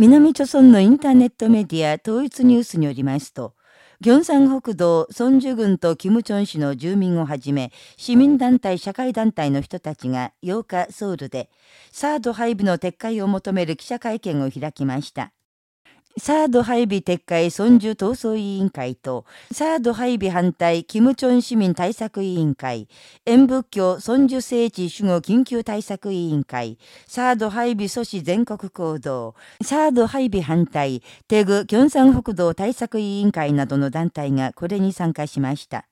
南朝村のインターネットメディア統一ニュースによりますと、ギョンサン北道、ソンジュ郡とキムチョン市の住民をはじめ、市民団体、社会団体の人たちが8日ソウルで、サード配備の撤回を求める記者会見を開きました。サード配備撤回尊重闘争委員会と、サード配備反対キムチョン市民対策委員会、演仏教尊重聖地守護緊急対策委員会、サード配備阻止全国行動、サード配備反対、テグ・キョンサン北道対策委員会などの団体がこれに参加しました。